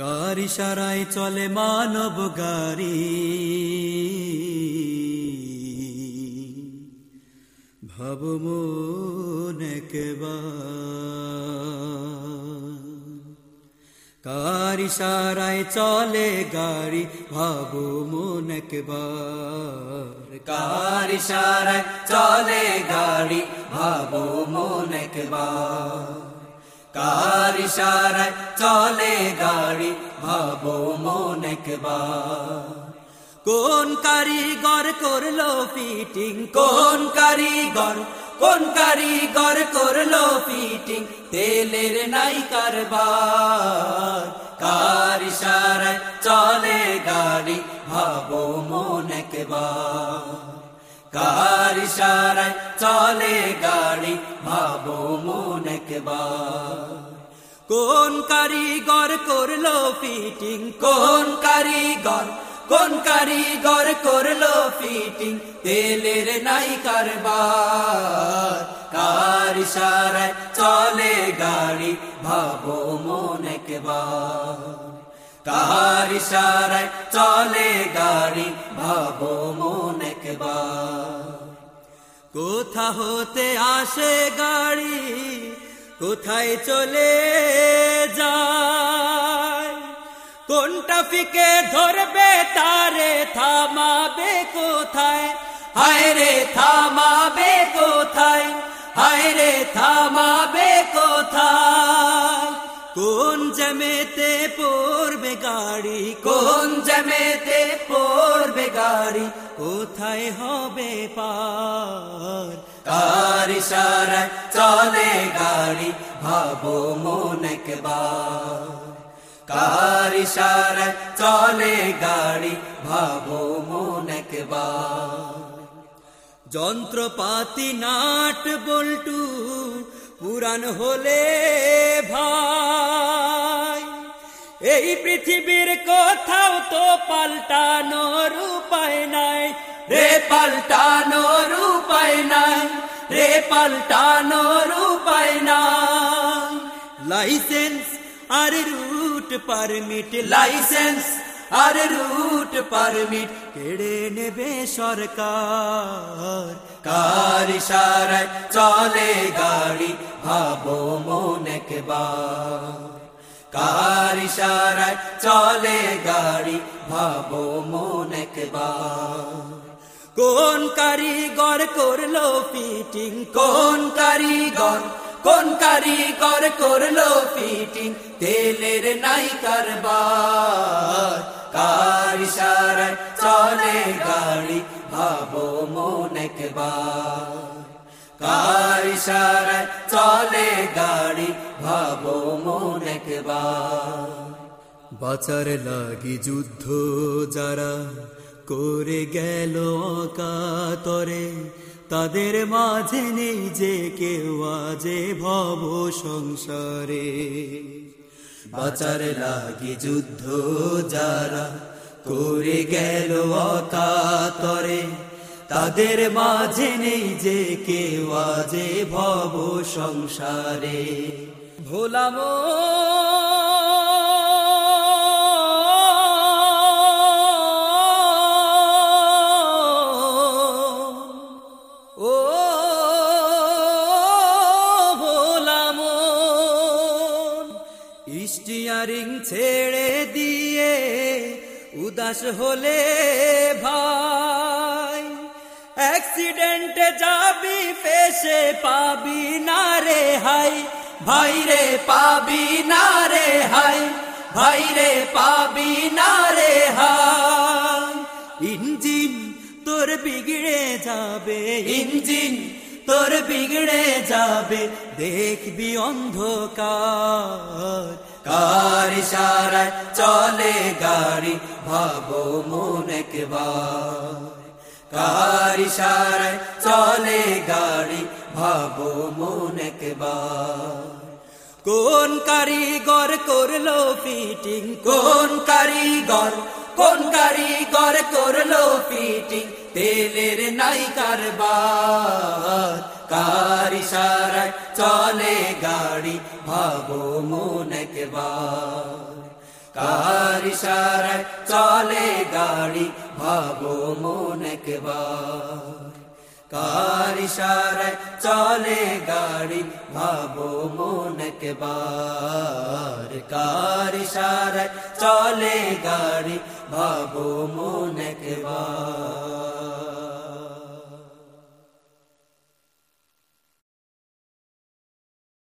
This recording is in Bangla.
কার ইশারায় চলে মানব গাড়ি? ভাব কার ইশারায় চলে গাড়ি? ভাব মন একবার। কার ইশারায় চলে গাড়ি? ভাবো মন একবার। কার ইশারায় চলে গাড়ি? ভাবো মন একবার। কোন কারিগর করল ফিটিং কোন কারিগর কোন কারিগর করল ফিটিং তেলের নাই কারবার। কার ইশারায় চলে গাড়ি? ভাবো মন একবার। কার ইশারায় চলে গাড়ি? ভাবো মন কোন কারিগর করল ফিটিং কোন কারিগর কোন কারিগর করল ফিটিং তেলের নাই কারবার। কার ইশারায় চলে গাড়ি? ভাবো মন কার ইশারায় চলে গাড়ি? ভাবো মন কোথা হতে আসে গাড়ি? কোথায় চলে যায়? কোনটা ফিকে ধরবে তারে? থামাবে কোথায়? হায় রে, থামাবে কোথায়? হায় রে, থামাবে কোথায়? কোন জমেতে পড়বে গাড়ি? কোন জমেতে পড়বে গাড়ি? কোথায় হবে পার? কার ইশারায় চলে গাড়ি, ভাবো মন একবার। কার ইশারায় চলে গাড়ি, ভাবো মন যন্ত্রপাতি, নাট, বল্টু পুরান হলে ভাই। এই পৃথিবীর কোথাও তো পাল্টানোর উপায় নাই। রে পাল্টানোর উপায় পাল্টানোর উপায় না লাইসেন্স আর রুট পারমিট লাইসেন্স আর রুট পারমিট কেড়ে নেবে সরকার। কার ইশারায় চলে গাড়ি, ভাবো মন কার ইশারায় চলে গাড়ি, ভাবো মন একবার। কোন কারিগর করল ফিটিং কোন কারিগর কোন কারিগর করল ফিটিং তেলের নাই কারবার, কার ইশারায় চলে গাড়ি? ভাবো মন একবার। কার ইশারায় চলে গাড়ি? ভাবো মন একবার। বাঁচার লাগি যুদ্ধ যারা করে গেল অকাতরে। তাদের মাঝে নেই যে কেউ আজে ভব সংসারে। বাঁচার লাগি যুদ্ধ যারা করে গেল অকাতরে। তাদের মাঝে নেই যে কেউ আজে ভব সংসারে। ভোলাম স্টিয়ারিং ছেড়ে দিয়ে উদাস হলে ভাই। অ্যাক্সিডেন্টে যাবি ফেসে পাবি না রে হাই। ভাই রে, পাবি না রে হাই। ভাই রে, পাবি না রে হাই। ইঞ্জিন তোর বিগড়ে যাবে। ইঞ্জিন তোর বিগড়ে যাবে, দেখবি অন্ধকার। কার ইশারায় চলে গাড়ি, ভাবো মন একবার। কার ইশারায় চলে গাড়ি, ভাবো মন একবার। কোন কারিগর করল ফিটিং কোন কারিগর কোন কারিগর করল ফিটিং তেলের নাই কারবার, কার ইশারায় চলে গাড়ি, ভাবো মন একবার। কার ইশারায় চলে গাড়ি, ভাবো মন একবার। কার ইশারায় চলে গাড়ি, ভাবো মন একবার। কার ইশারায় চলে গাড়ি, ভাবো মন একবার।